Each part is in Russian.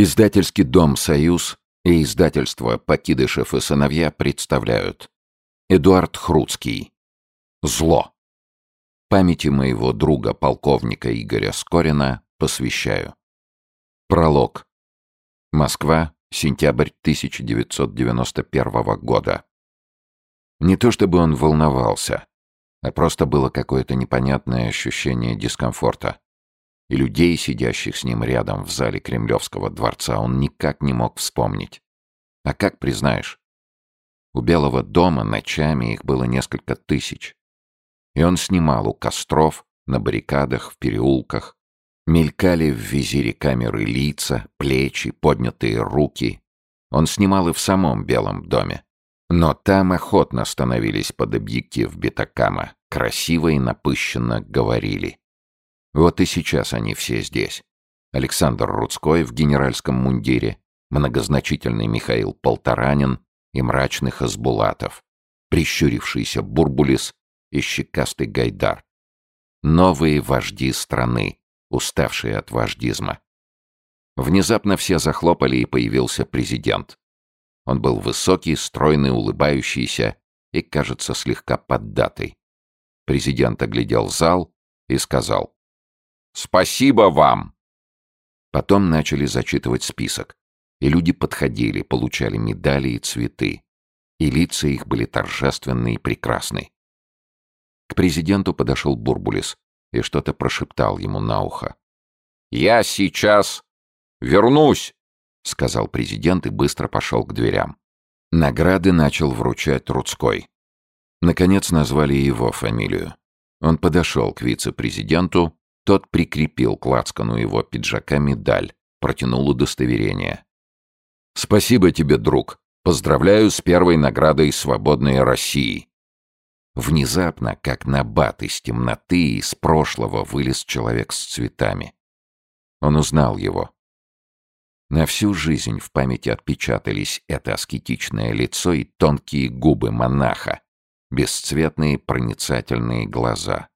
Издательский дом «Союз» и издательство «Покидышев и сыновья» представляют Эдуард Хруцкий «Зло». Памяти моего друга полковника Игоря Скорина посвящаю. Пролог. Москва, сентябрь 1991 года. Не то чтобы он волновался, а просто было какое-то непонятное ощущение дискомфорта и людей, сидящих с ним рядом в зале Кремлевского дворца, он никак не мог вспомнить. А как признаешь? У Белого дома ночами их было несколько тысяч. И он снимал у костров, на баррикадах, в переулках. Мелькали в визире камеры лица, плечи, поднятые руки. Он снимал и в самом Белом доме. Но там охотно становились под объектив Бетакама, красиво и напыщенно говорили. Вот и сейчас они все здесь. Александр Рудской в генеральском мундире, многозначительный Михаил Полторанин и мрачный Хасбулатов, прищурившийся Бурбулис и щекастый Гайдар. Новые вожди страны, уставшие от вождизма. Внезапно все захлопали, и появился президент. Он был высокий, стройный, улыбающийся и, кажется, слегка поддатый. Президент оглядел зал и сказал Спасибо вам!» Потом начали зачитывать список, и люди подходили, получали медали и цветы, и лица их были торжественны и прекрасны. К президенту подошел Бурбулис и что-то прошептал ему на ухо. «Я сейчас вернусь!» — сказал президент и быстро пошел к дверям. Награды начал вручать Рудской. Наконец назвали его фамилию. Он подошел к вице-президенту тот прикрепил к лацкану его пиджака медаль, протянул удостоверение. «Спасибо тебе, друг. Поздравляю с первой наградой свободной России». Внезапно, как набат из темноты, из прошлого вылез человек с цветами. Он узнал его. На всю жизнь в памяти отпечатались это аскетичное лицо и тонкие губы монаха, бесцветные проницательные глаза.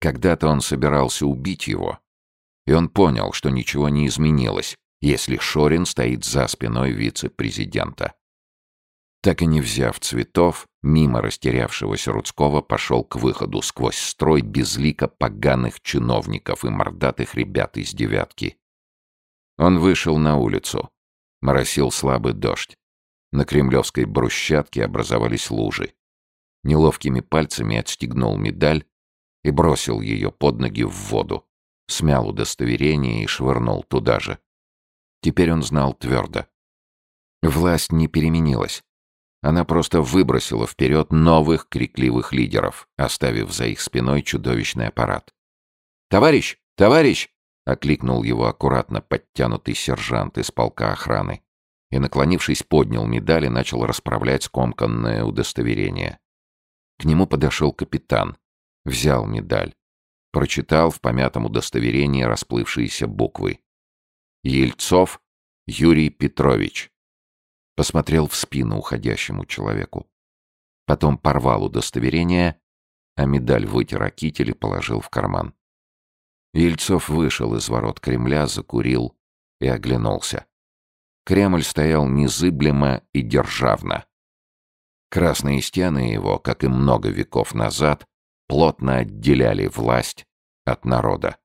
Когда-то он собирался убить его, и он понял, что ничего не изменилось, если Шорин стоит за спиной вице-президента. Так и не взяв цветов, мимо растерявшегося Рудского пошел к выходу сквозь строй безлика поганых чиновников и мордатых ребят из «девятки». Он вышел на улицу. Моросил слабый дождь. На кремлевской брусчатке образовались лужи. Неловкими пальцами отстегнул медаль и бросил ее под ноги в воду. Смял удостоверение и швырнул туда же. Теперь он знал твердо. Власть не переменилась. Она просто выбросила вперед новых крикливых лидеров, оставив за их спиной чудовищный аппарат. «Товарищ! Товарищ!» — окликнул его аккуратно подтянутый сержант из полка охраны и, наклонившись, поднял медаль и начал расправлять скомканное удостоверение. К нему подошел капитан, Взял медаль. Прочитал в помятом удостоверении расплывшиеся буквы. Ельцов Юрий Петрович. Посмотрел в спину уходящему человеку. Потом порвал удостоверение, а медаль вытер о китель и положил в карман. Ельцов вышел из ворот Кремля, закурил и оглянулся. Кремль стоял незыблемо и державно. Красные стены его, как и много веков назад, плотно отделяли власть от народа.